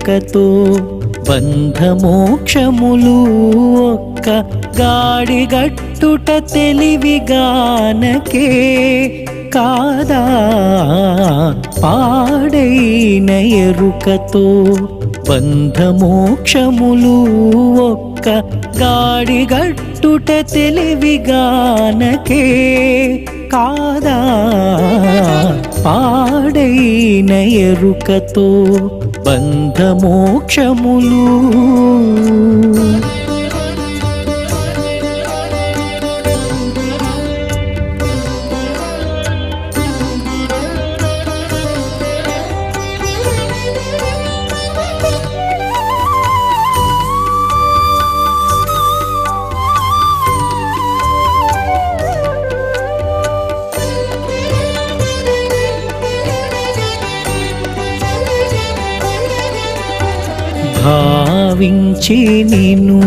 పాడైన బంధమోక్షములు ఒక్క గాడిగట్టుట తెలివిగానకే కాదా? పాడైన ఎరుకతో బంధమోక్షములు ఒక్క గాడిగట్టుట తెలివిగానకే కాదా? పాడైన ఎరుకతో బంధమోక్షములు. గురించి నిన్ను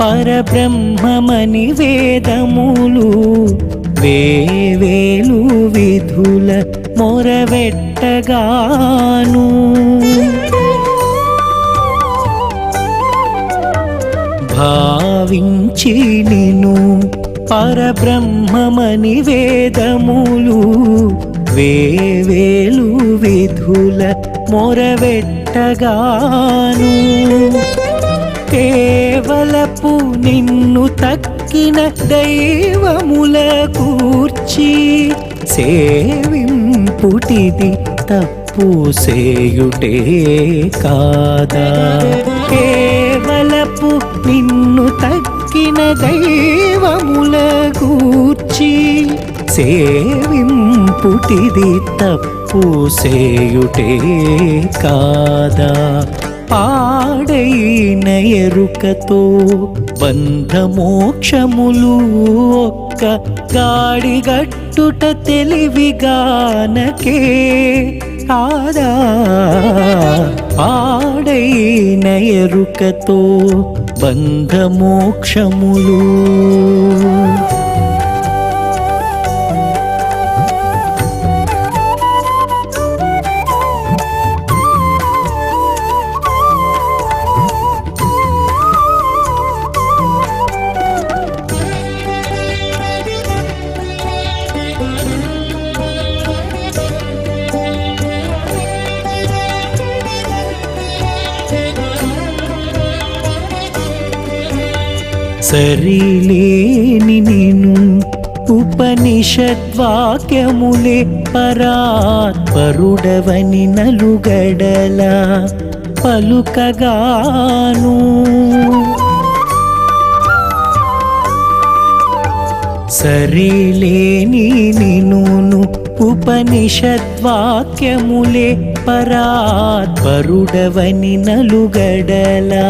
పరబ్రహ్మమని వేదములు వేవేలు విధుల మొరవెట్టగాను. భావించి నిన్ను పరబ్రహ్మమని వేదములు వేవేలు విధుల మొరవెట్టగాను. కేవలపు నిన్ను తక్కిన దైవముల కూర్చి సేవింపుటిది తప్పు సేయుటే కాదా? కేవలపు నిన్ను తక్కిన దైవముల కూర్చి సేవింపుటిది తప్పు సేయుటే కాదా? పాడైన ఎరుకతో బంధమోక్షములు ఒక్క గాడిగట్టుట తెలివిగానకే కాదా పాడైన ఎరుకతో బంధమోక్షములు సరిలేని నేను ఉపనిషద్వాక్యములే పరాత్పరుడవని నలుగడల పలుకగాను. సరిలేని నినును ఉపనిషద్వాక్యములే పరాత్పరుడవని నలుగడలా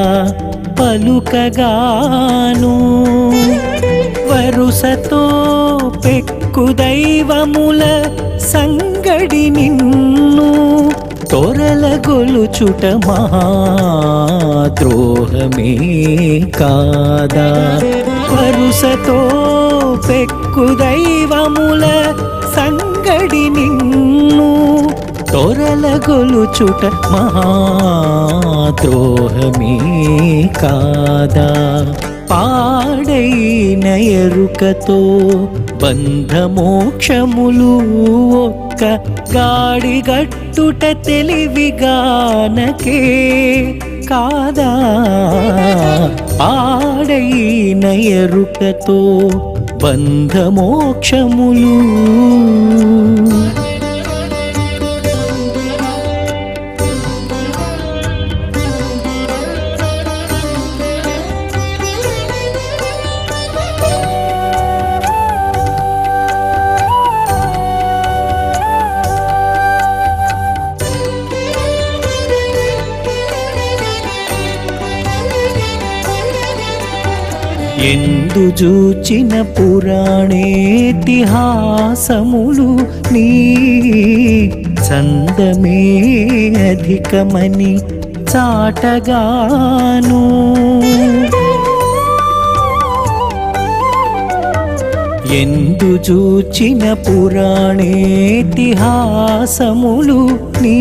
పలుకగాను. వరుసతో పెక్కు దైవముల సంగడి నిన్ను తొరల గొలుచుట ద్రోహమే కాదా. వరుసతో పెక్కు దైవముల సంగడి నిన్ను తొరల గొలుచుట ద్రోహమే కాదా? పాడైన ఎరుకతో బంధమోక్షములు ఒక్క గాడిగట్టుట తెలివిగానకే కాదా? పాడైన ఎరుకతో బంధమోక్షములు ఎందు చూచిన పురాణేతిహాసములు నీ చందమే అధికమని చాటగాను. ఎందు చూచిన పురాణేతిహాసములు నీ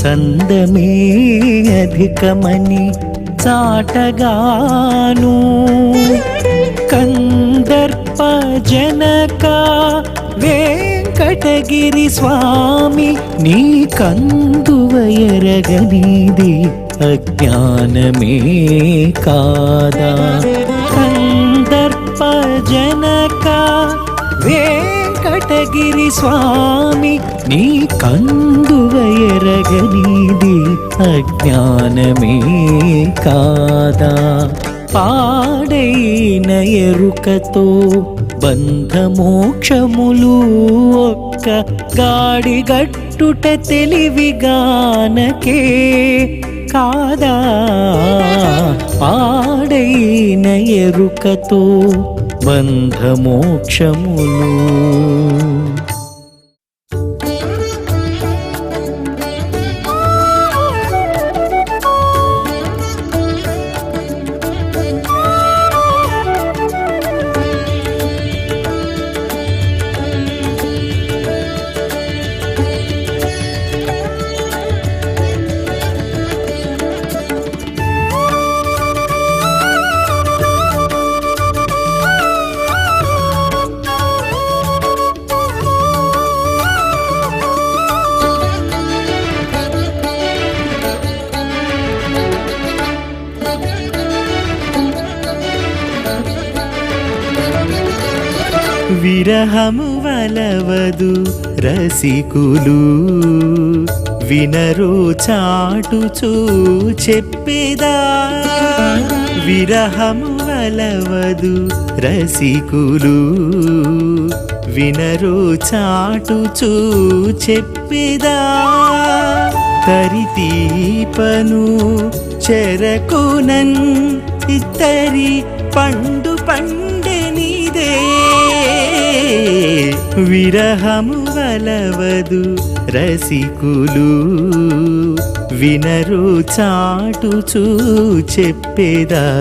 చందమే అధికమని సాటగాను. కందర్ప జనక వెంకటగిరి స్వామి నీ కందువయరగనిది అజ్ఞానమే కాదా. కందర్ప జనకా వెంకటగిరి స్వామి నీ కందువ ఎరగనిది అజ్ఞానమే కాదా? పాడైన ఎరుకతో బంధమోక్షములు ఒక్క గాడిగట్టుట తెలివిగానకే కాదా? పాడైన ఎరుకతో బంధమోక్షములు విరహము వలవదు రసికులు. వినరు చాటుచూ చెప్పేదా? విరహము వలవదు రసికులు. వినరు చాటుచూ చెప్పేదా? తరితీపను చెరకునన్ ఇత్తరి పండు పండు విరహము వలవదు రసికులు. వినరు చాటుచూ చెప్పేదా?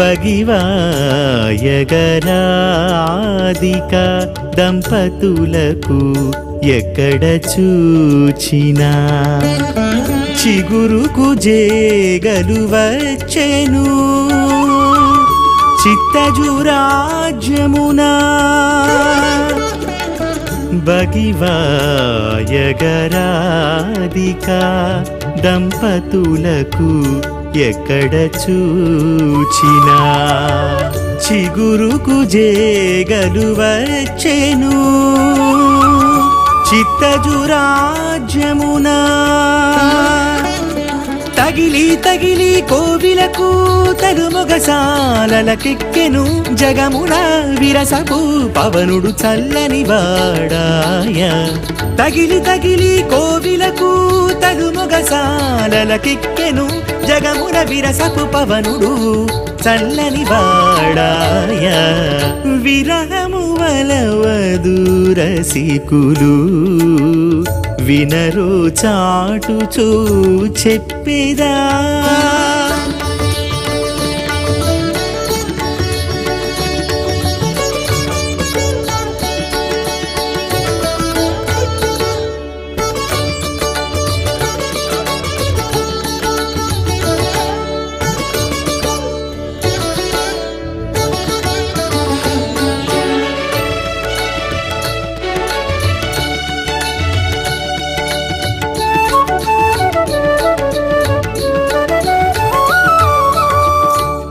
భగివాయగరాదిక దంపతులకు ఎక్కడ చూచినా. చిగురుకు జేగలు వచ్చెను చిత్తజురాజ్యమునా భగివాయగరాదిక దంపతులకు ఎక్కడ చూచినా చిగురుకు జేగలు వచ్చెను. చిత్తజురాజ్యమునా తగిలి తగిలి కోవిలకు తరుముగసాలకెక్కెను జగమున విరసపు పవనుడు చల్లని వాడాయ. తగిలి తగిలి కోవిలకు తరుముగసాలకెక్కెను జగమున విరసపు పవనుడు చల్లని వాడాయ. విరహము వలవదు రసికులు. వినరు చాటుచూ చెప్పిదా?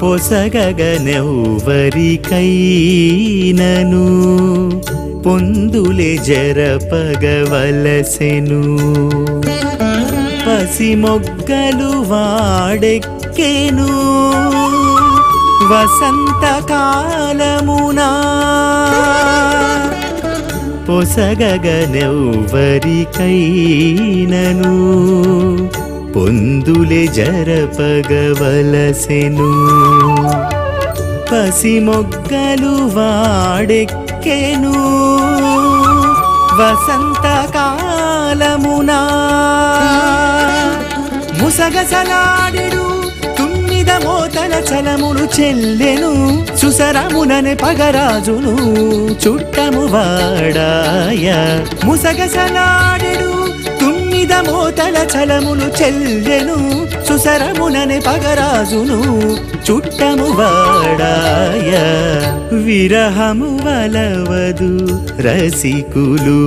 పొసగగనెవ్వరికైనను పొందులే జరపగవలసెను పసిమొగ్గలు వాడెక్కెను వసంతకాలమునా. పొసగగనెవ్వరికైనను పొందులే జరపగవలసెను. పసిమొగ్గలు వాడెక్కెను. వసంతకాలమునా ముసగసలాడెడు తుమ్మిద మోతల చలములు చెల్లెను. సుసరముననే పగరాజును చుట్టము వాడాయ. ముసగసలాడెడు మోతల చలములు చెల్లెను సుసరమునని పగరాజును చుట్టము వాడాయ. విరహము వలవదు రసికులు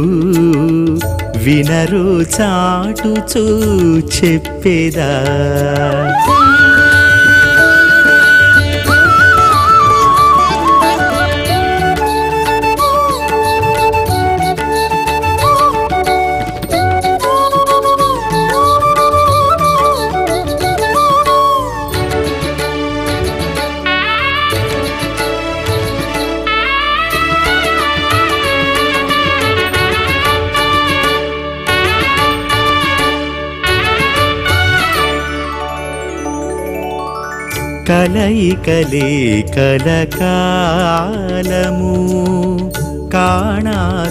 వినరు చాటుచూ చెప్పేదా. కలయికలే కలకాలము. కాణాచులుగా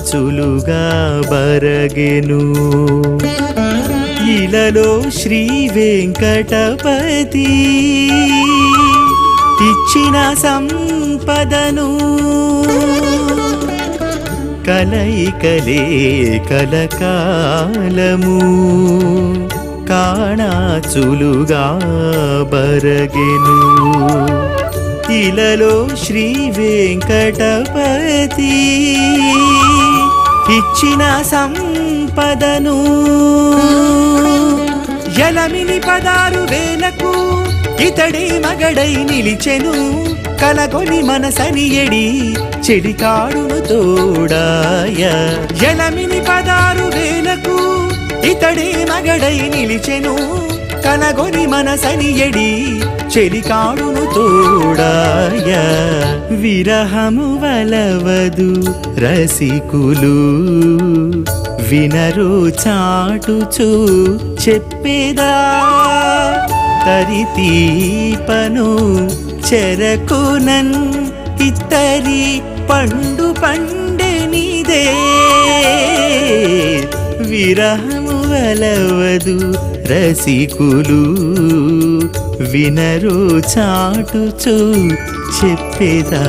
బరగెను. ఇలలో శ్రీ వెంకటపతి ఇచ్చిన సంపదను. కలయికలే కలకాలము. కాణాచులుగా బరగెను ఇలలో శ్రీ వెంకటపతి ఇచ్చిన సంపదను ఎలమిని పదారు వేలకు ఇతడే మగడై నిలిచెను కలగొని మనసని ఎడి చెడికాడును తోడాయ ఎలమిని పద ఇతడే మగడై నిలిచెను కనగొని మనసని ఎడి చెలికాడును తోడాయ. విరహము వలవదు రసికులు వినరు చాటుచు చెప్పేదా? తరితీపను చెరకునన్ ఇత్తరి పండు పండెనిదే విరహము వలవదు రసికులు. వినరు చాటుచూ చెప్పేదా?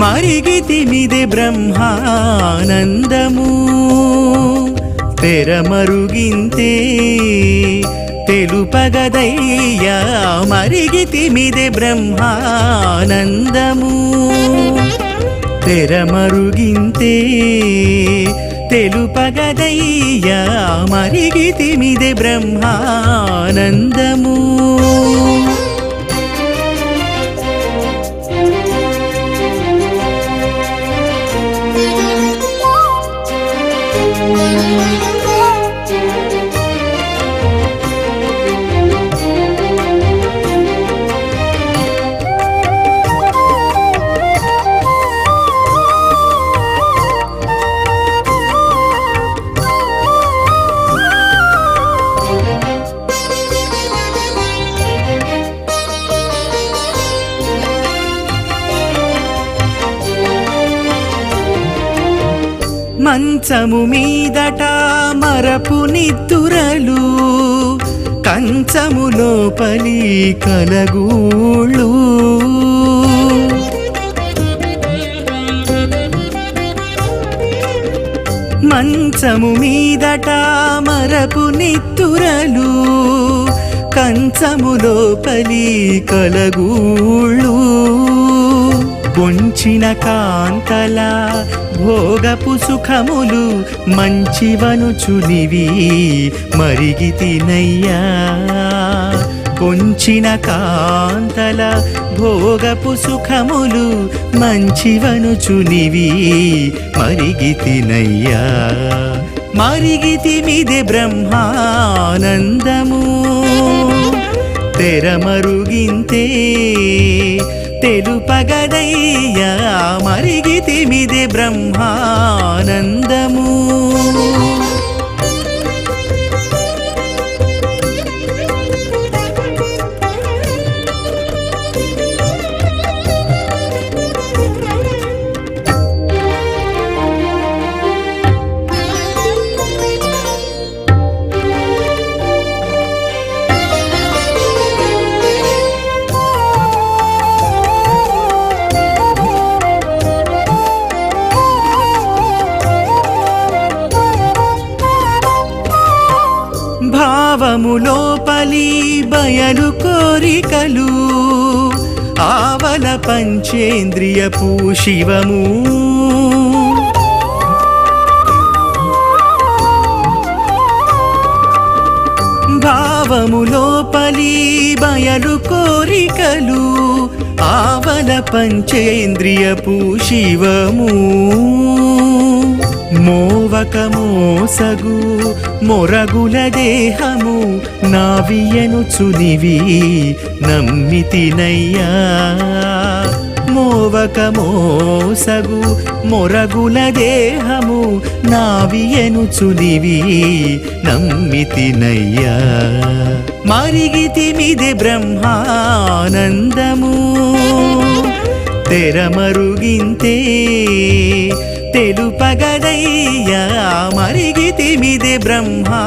మరిగితిమిది బ్రహ్మానందము తెరమరుగింతే తెలుపగదయ్యా మరిగితిమిది బ్రహ్మానందము తెరమరుగింతే తెలుపగదయ్యా మరిగితిమిది బ్రహ్మానందము కంచము మీదట మరపు నిద్దురలు కంచము లోపలి కలగూళ్ళు. మంచము మీదట మరపు నిత్తురలు కంచము లోపలి కలగూళ్ళు. పొంచిన కాంతలా భోగపు సుఖములు మంచివనుచునివి మరిగి తినయ్యా. కొంచిన కాంతల భోగపు సుఖములు మంచివనుచునివి మరిగి తినయ్యా. మరిగి తిమిది బ్రహ్మానందము తెరమరుగింతే తెలుపగదయ్యా. మరిగి ఇది బ్రహ్మానందము. బయలు కోరికలు ఆవల పంచేంద్రియపు శివము భావము లోపలి బయలు కోరికలు ఆవల పంచేంద్రియపు శివము మోవక మోసగు మొరగుల దేహము నావియను చునివి నమ్మితినయ్యా. మోవక మోసగు మొరగుల దేహము నావియను చునివి నమ్మితినయ్యా. మరిగితిమిది బ్రహ్మానందము తెరమరుగింతే తెలుపగదయ్యా. మరిగితిమిది బ్రహ్మానందము?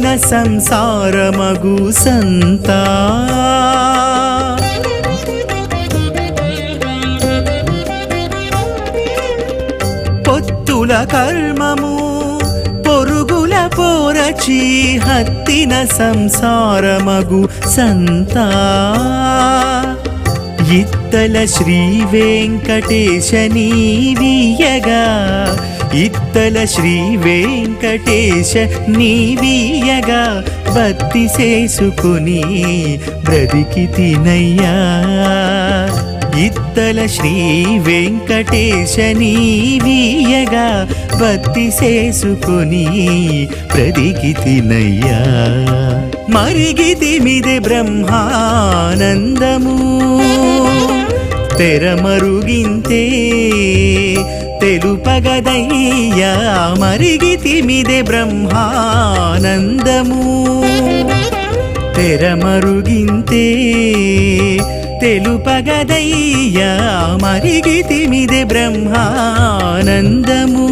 హత్తిన సంసారమగు సంతా. పొత్తుల కర్మము పొరుగుల పోరచి హత్తిన సంసారమగు సంతా. ఇత్తల శ్రీ వెంకటేశ నీవీయగా ముద్దల శ్రీ వెంకటేశ నీవీయగా భక్తి చేసుకుని బ్రతికి తినయ్యా. ఇత్తల శ్రీ వెంకటేశ నీవీయగా భక్తి చేసుకుని బ్రతికి తినయ్యా. మరిగితిమిదే బ్రహ్మానందము తెరమరుగింతే తెలుపగదయ్యా మరిగితిమిదే బ్రహ్మానందము. తెరమరుగింతే తెలుపగదయ్యా మరిగితిమిదే బ్రహ్మానందము.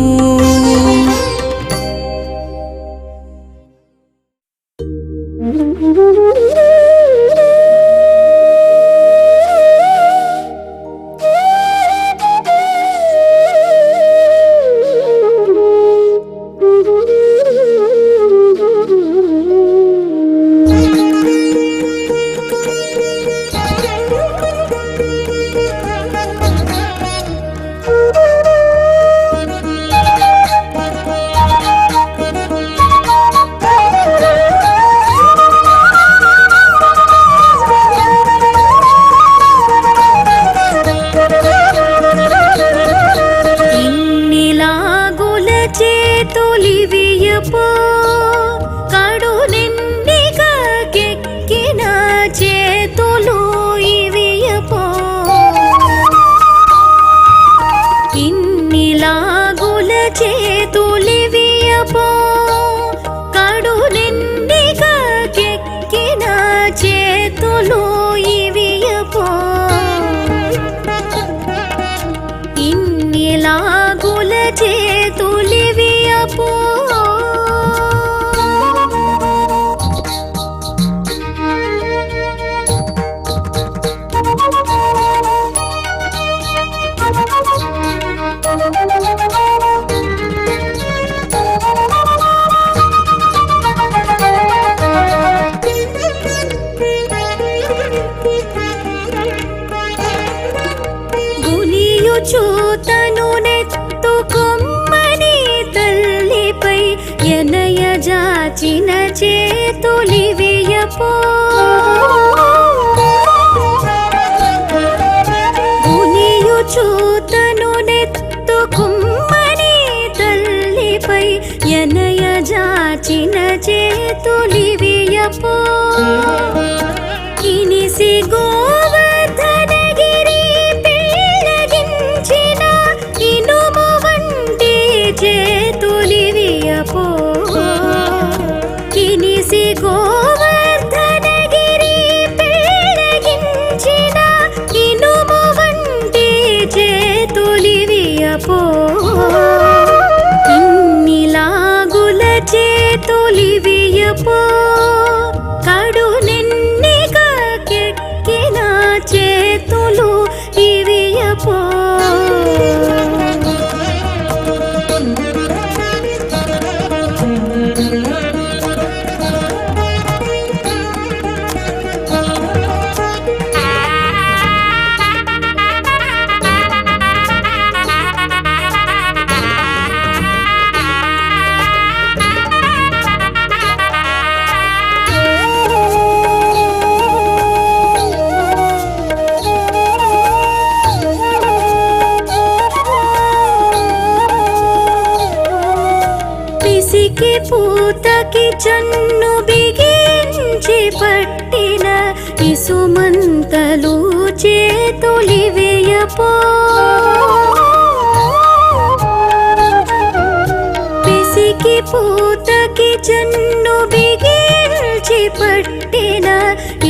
జన్ను బిగిల్చి పట్టిన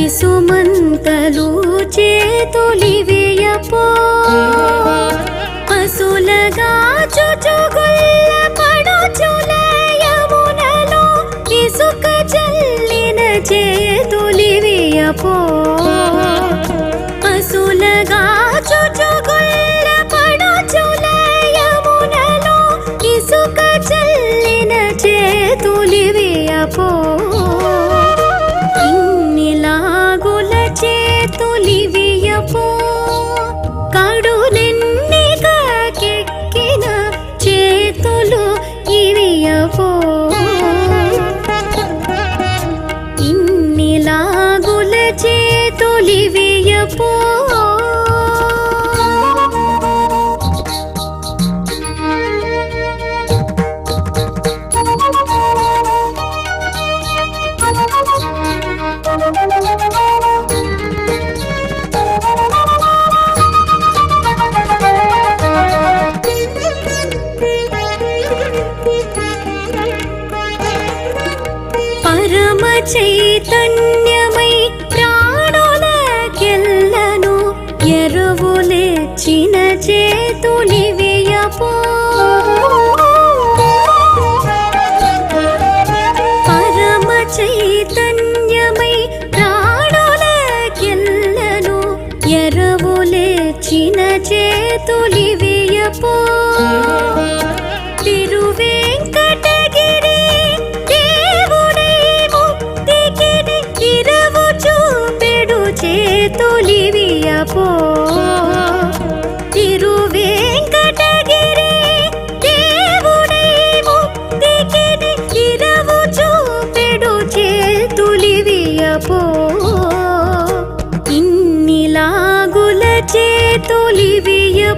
ఇసుమంతలు చేతులివేయ పో పసులగా చుచుగుల్ల పడుచులయమునలో ఇసుక చల్లిన చేతులివేయ 不。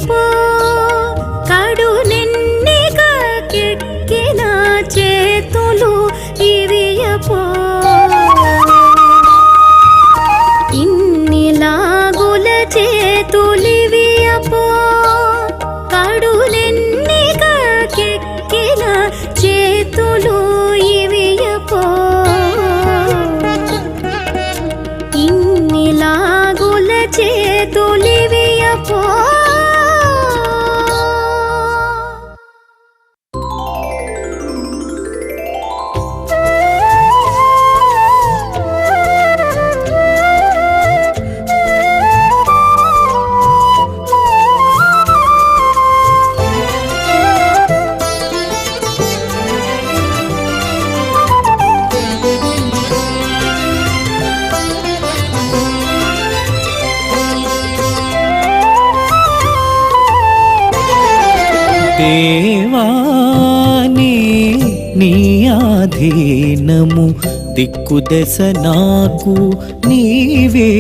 చేతులివియపో దిక్కుదశ నాకు నీవే.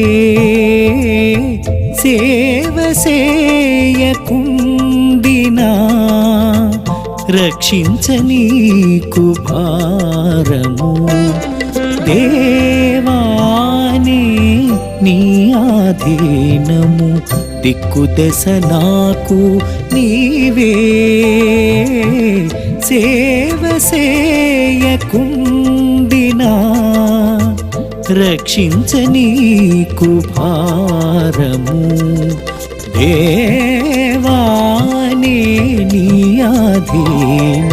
సేవ సేయకుండినా రక్షించ నీకు భారము. దేవానే నీ ఆధీనము. దిక్కుదశ నాకు నీవే. సేవ సే రక్షించని కుభారము భారము దేవానే నీ అధీన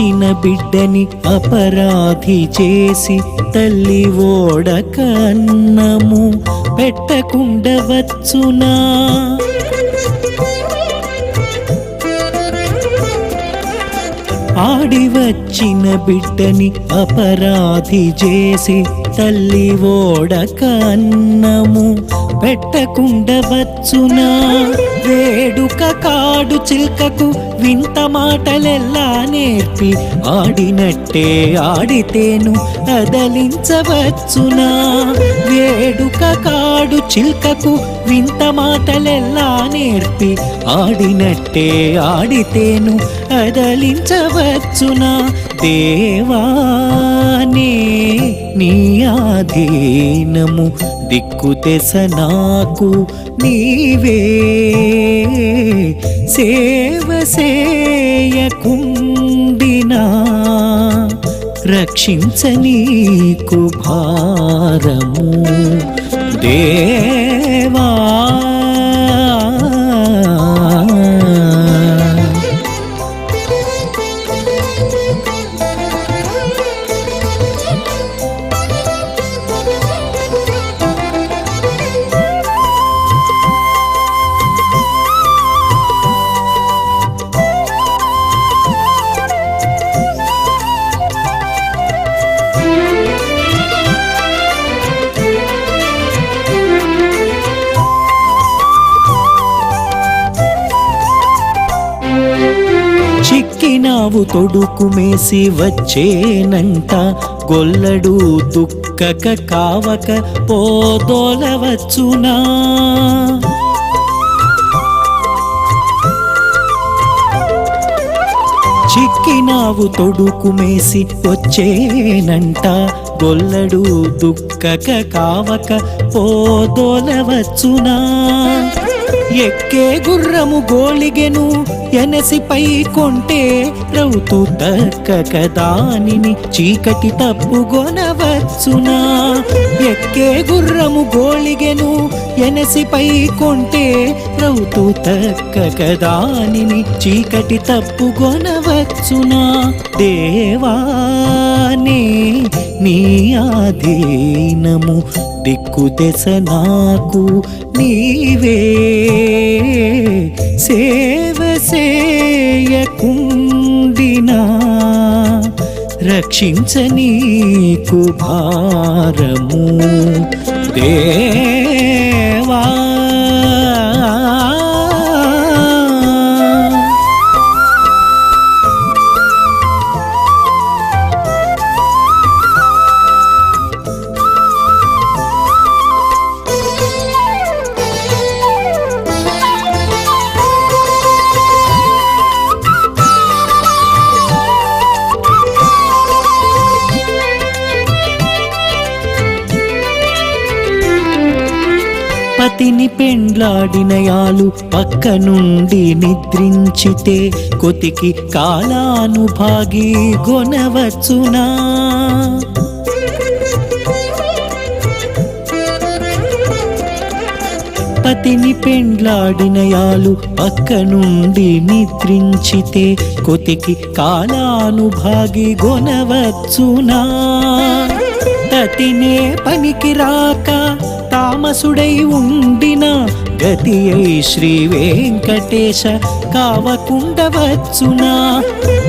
వచ్చిన బిడ్డని అపరాధి చేసి తల్లి ఓడ కన్నము పెట్టకుండవచ్చునా ఆడి వచ్చిన బిడ్డని అపరాధి చేసి తల్లి ఓడక అన్నము పెట్టకుండవచ్చునా వేడుక కాడు చిల్కకు వింత మాటలెల్లా నేర్పి ఆడినట్టే ఆడితేను కదలించవచ్చునా? వేడుక కాడు చిల్కకు వింత మాటలెల్లా నేర్పి ఆడినట్టే ఆడితేను కదలించవచ్చునా? దేవానే నీ ఆధీనము దిక్కు తెస నాకు నీవే. సేవ సేయకుండినా రక్షించ నీకు భారము. దేవా చిక్కినావు తొడుకుమేసి వచ్చేనంట. గొల్లడు దుక్కక కావక పోదోలవచ్చునా? చిక్కినావు తొడుకుమేసి వచ్చేనంట. గొల్లడు దుక్కక కావక పోదోలవచ్చునా? ఎక్కే గుర్రము గోళిగెను ఎనసిపై కొంటే రౌతు దక్కక దానిని చీకటి తప్పుగొనవచ్చునా ఎక్కే గుర్రము గోళిగెను ఎనసిపై కొంటే రౌతు దక్కక దానిని చీకటి తప్పుగొనవచ్చునా దేవానే నీ ఆధీనము దిక్కు దెస నాకు నీవే. సేవ సేయకుండినా రక్షించ నీకు భారము. దేవా పతిని పెండ్లాడినయాలు పక్క నుండి నిద్రించితే కొతికి కాలానుభాగి గొనవచ్చునా? పతిని పెండ్లాడినయాలు పక్క నుండి నిద్రించితే కొతికి కాలానుభాగి గొనవచ్చునా? తతినే పనికి రాక తామసుడై ఉండిన గతి అయి శ్రీ వెంకటేశ కావకుండవచ్చునా.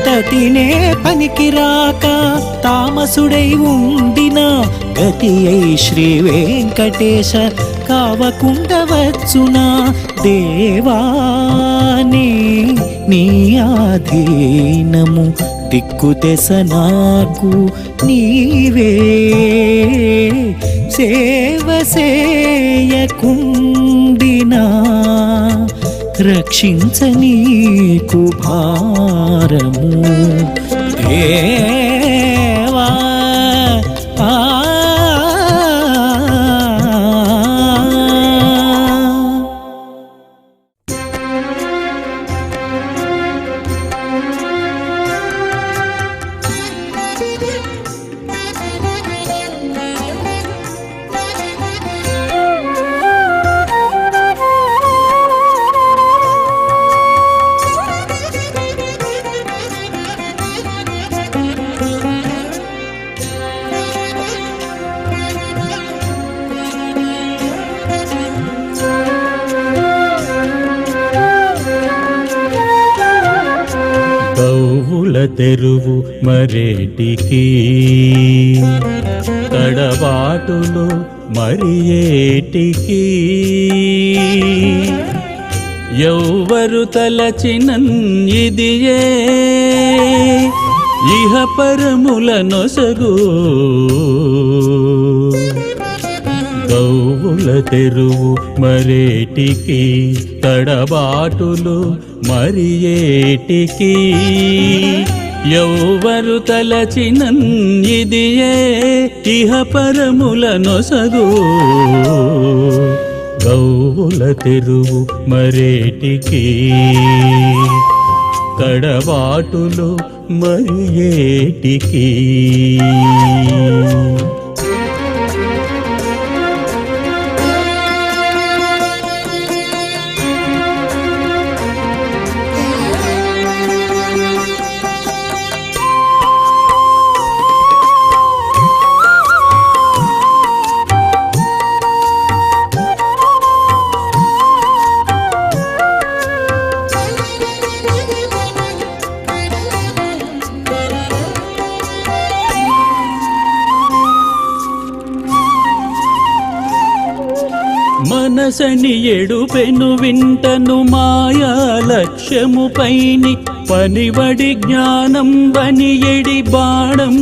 తతినే పనికిరాక తామసుడై ఉండిన గతి అయి శ్రీ వెంకటేశ కావకుండవచ్చునా. దేవానే నీ ఆధీనము దిక్కు దశ నాకు నీవే సేవ సేయకుండినా రక్షించ నీకు భారము. దేవా తెరువు మరేటికి? తడబాటులు మరి ఏటికి? ఎవ్వరు తలచినన్ ఇదియే? ఇహ పరముల నొసగు? గౌవుల తెరువు మరేటికి? తడబాటులు మరి ఏటికి? ఎవ్వరు తలచినన్ ఇదియే ఇహ పరముల నొసగు. గౌవుల తెరువు మరేటికి? కడబాటులు మరి ఏటికి? మనసని ఎడుపెను వింటను మాయా లక్ష్యము పైని పనివడి జ్ఞానం బని ఎడి బాణం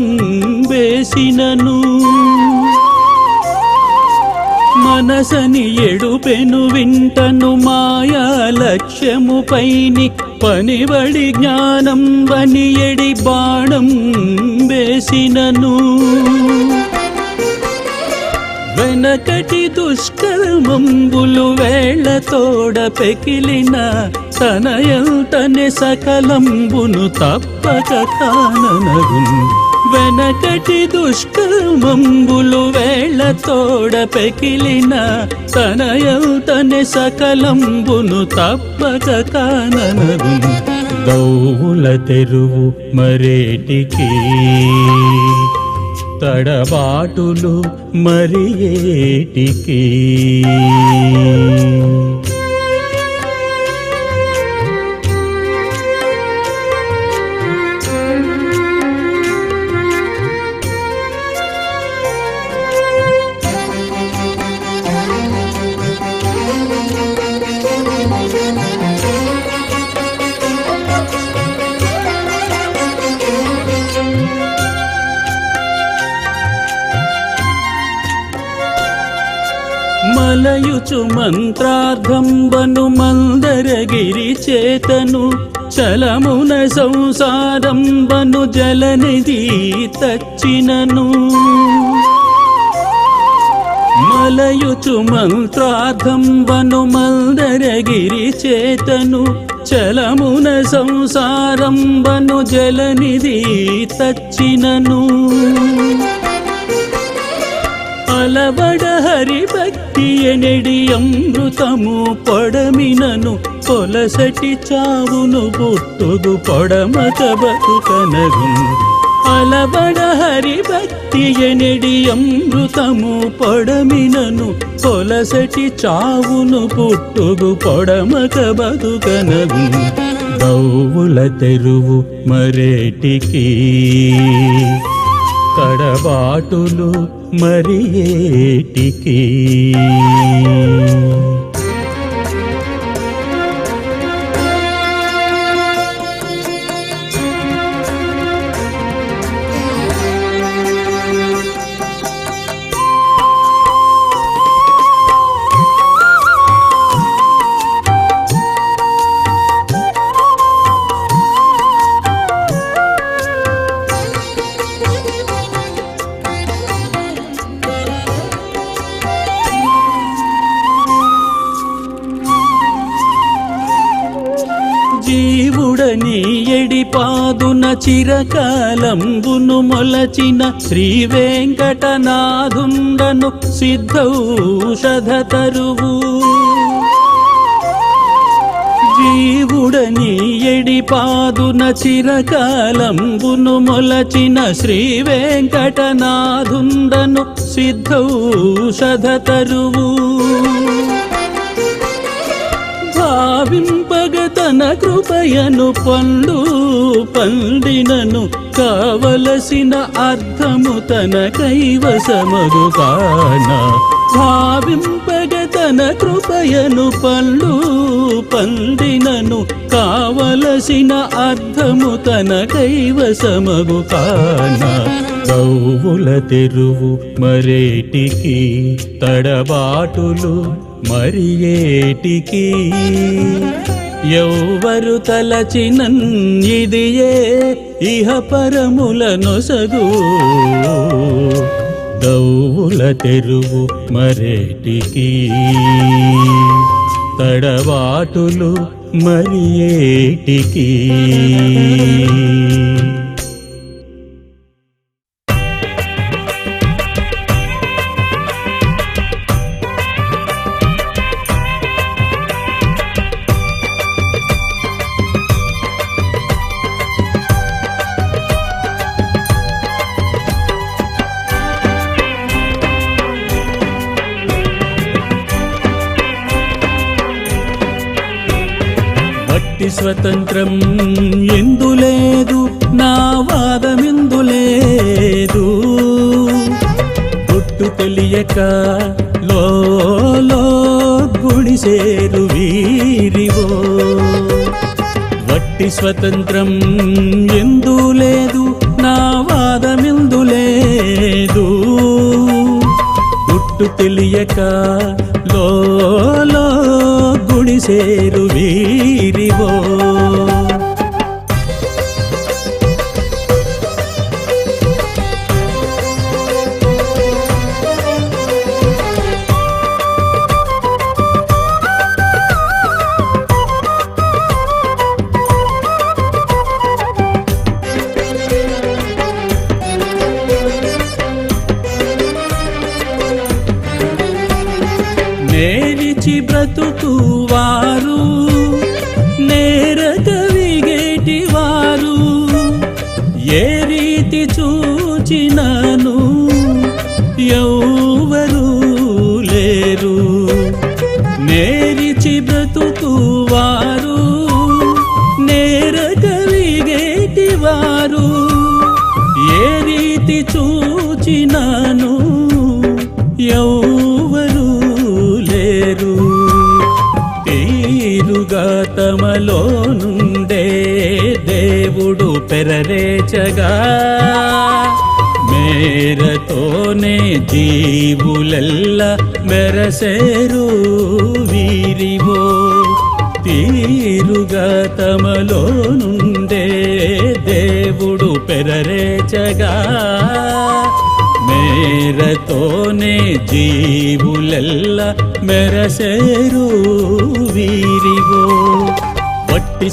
వేసినను. మనసని ఎడుపెను వింటను మాయా లక్ష్యము పైని పనివడి జ్ఞానం వనియడి ఎడి బాణం వేసినను. వెనకటి దుష్కర్మంబులు వేళ్ళతోడ పెకిలిన తనయంతనే సకలంబును తప్పక కాననగున్. వెనకటి దుష్కర్మంబులు వేళ్ళతోడ పెకిలిన తనయంతనే సకలంబును తప్పక కాననగున్. గౌవుల తెరువు మరేటికి? తడబాటులు మరి ఏటికి? మలయుచు మంత్రార్థంబను మందరగిరి చేతను చలమున సంసారంబను జలనిధి తచ్చినను మలయుచు మంత్రార్థంబను మందరగిరి చేతను చలమున సంసారంబను జలనిధి తచ్చినను అలబడ హరి భక్తి అమృతము పొడమినను పొలసటి చావును పుట్టుగు పొడమక బతుకనగు అలబడ హరి భక్తి ఎనడి అమృతము పొడమినను పొలసటి చావును పుట్టుగు పొడమక బతుకనగు దౌవుల తెరువు మరేటికి? తడబాటులు మరి ఏటికి? చిరకాలంబును మొలచిన శ్రీ వెంకటనాథుండను సిద్ధౌషధ తరువు. జీవుడని ఎడిపాదున చిరకాలంబును మొలచిన శ్రీ వెంకటనాథుండను సిద్ధౌషధ తరువు. భావింపగ తన కృపయను పండు పండినను కావలసిన అర్థము తన కైవసమగు కాన. భావింపగ తన కృపయను పళ్ళు పండినను కావలసిన అర్థము తన కైవసమగు కాన. గౌవుల తెరువు మరేటికి తడబాటులు మరి ఏటికి? ఎవ్వరు తలచినన్ ఇదియే ఇహ పరముల నొసగు. దౌవుల తెరువు మరేటికి? తడబాటులు మరి స్వతంత్రం ఎందు లేదు నా వాదమెందు లేదు. గుట్టు తెలియక లో గుడిసేరు వీరివో. వట్టి స్వతంత్రం ఎందు లేదు నా వాదమెందు లేదు. గుట్టు తెలియక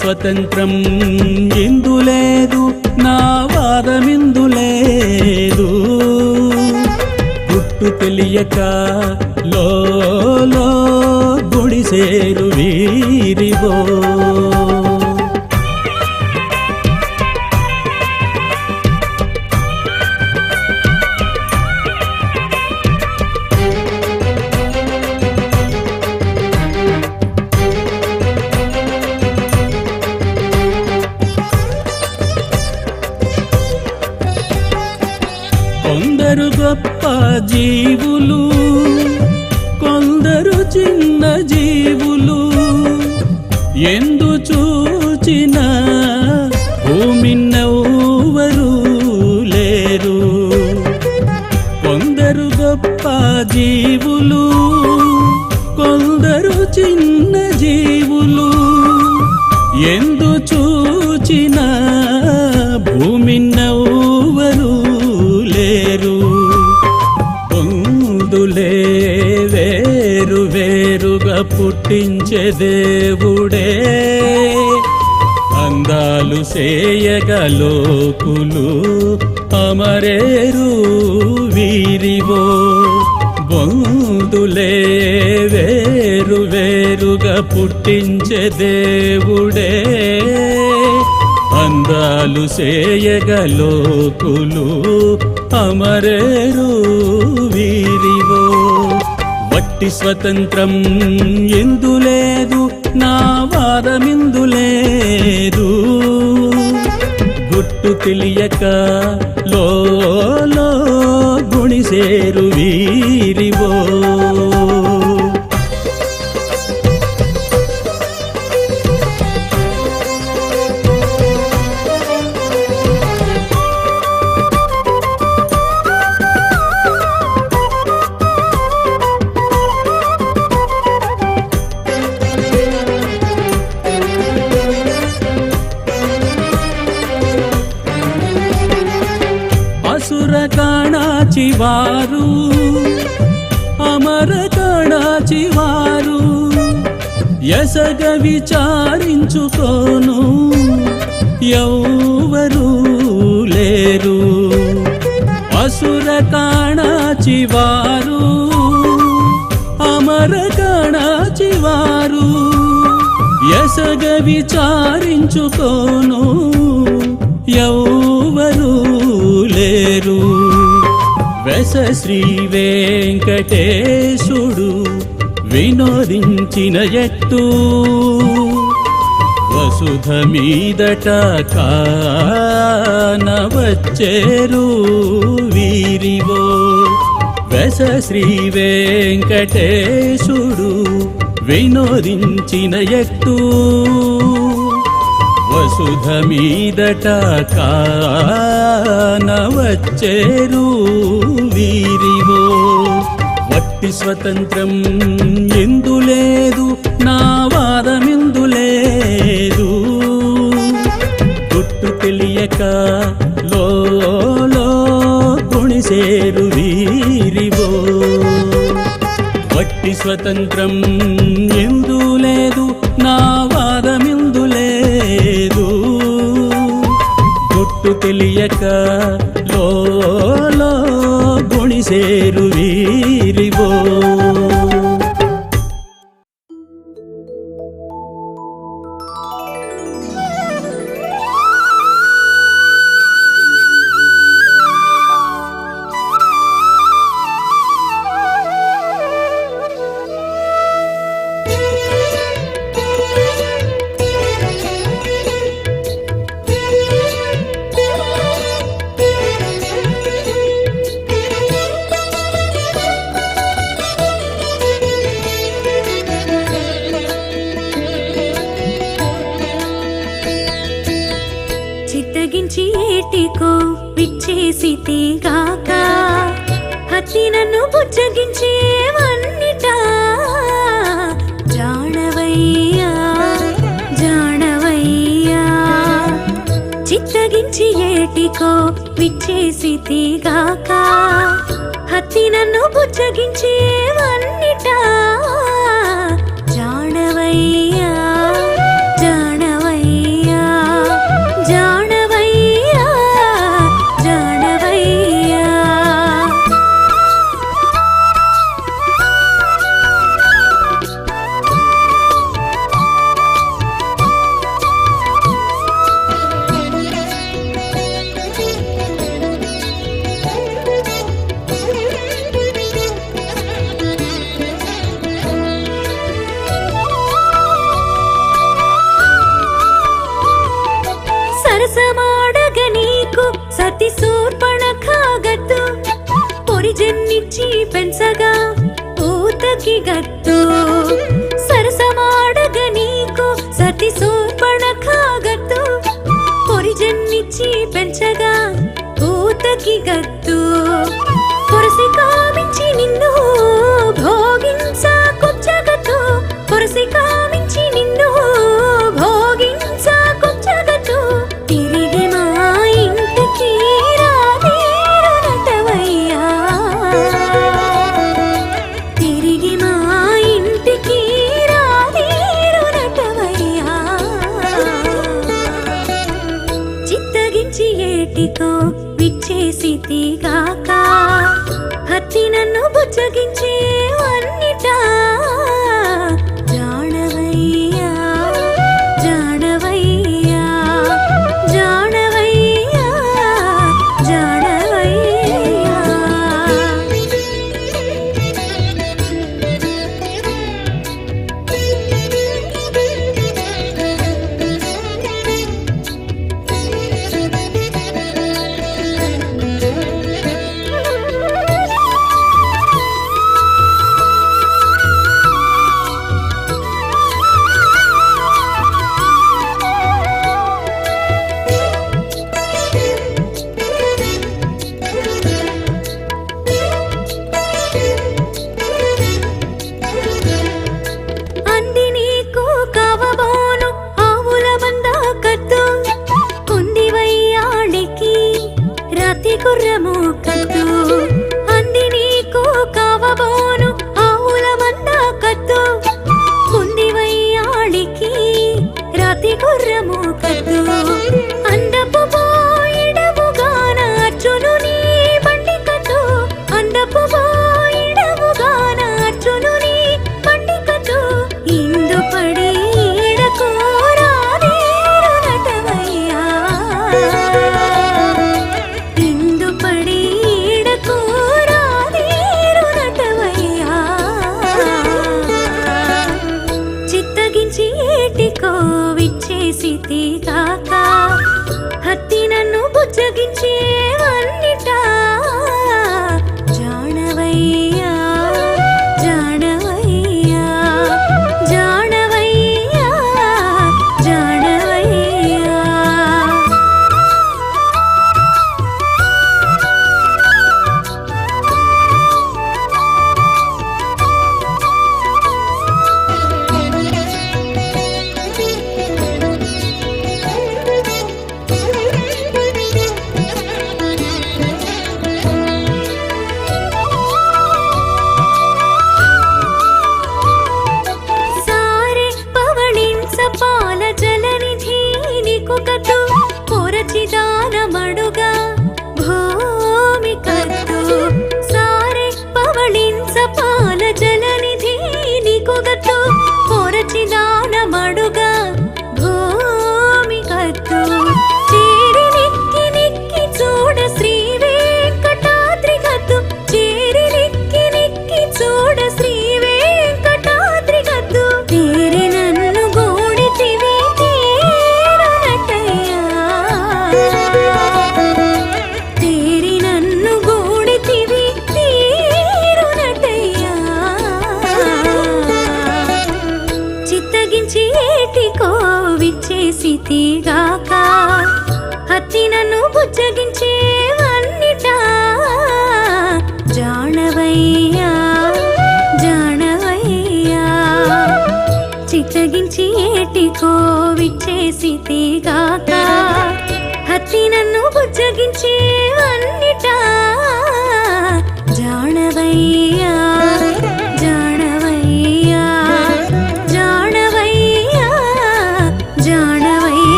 స్వతంత్రం ఎందులే? లోకులు అమరేరు వీరివో. వట్టి స్వతంత్రం ఎందు లేదు నా వాదమిందు లేదు. గుట్టు తెలియక చివారు అమర చివారు ఎసగ విచారించుకోను ఎవరు లేరు. అసుర చివారు అమర చివారు ఎసగ విచారించుకోను ఎవరు లేరు. వెస శ్రీ వెంకటేశుడు వినోదించిన ఎత్తు. వసుధ మీదట కానవచ్చేరు వీరివో. వెస శ్రీ వెంకటేశుడు వినోదించిన ఎట్టు సుధ మీదట కానవచ్చేరు వీరివో. వట్టి స్వతంత్రం ఎందు లేదు నా వాదమిందు లేదు గుట్టు తెలియక లో గుణిసేరు వీరివో. వట్టి స్వతంత్రం ఎందు తెలియక విచ్చేసి తీగాక హత్తి నన్ను బుజ్జగించే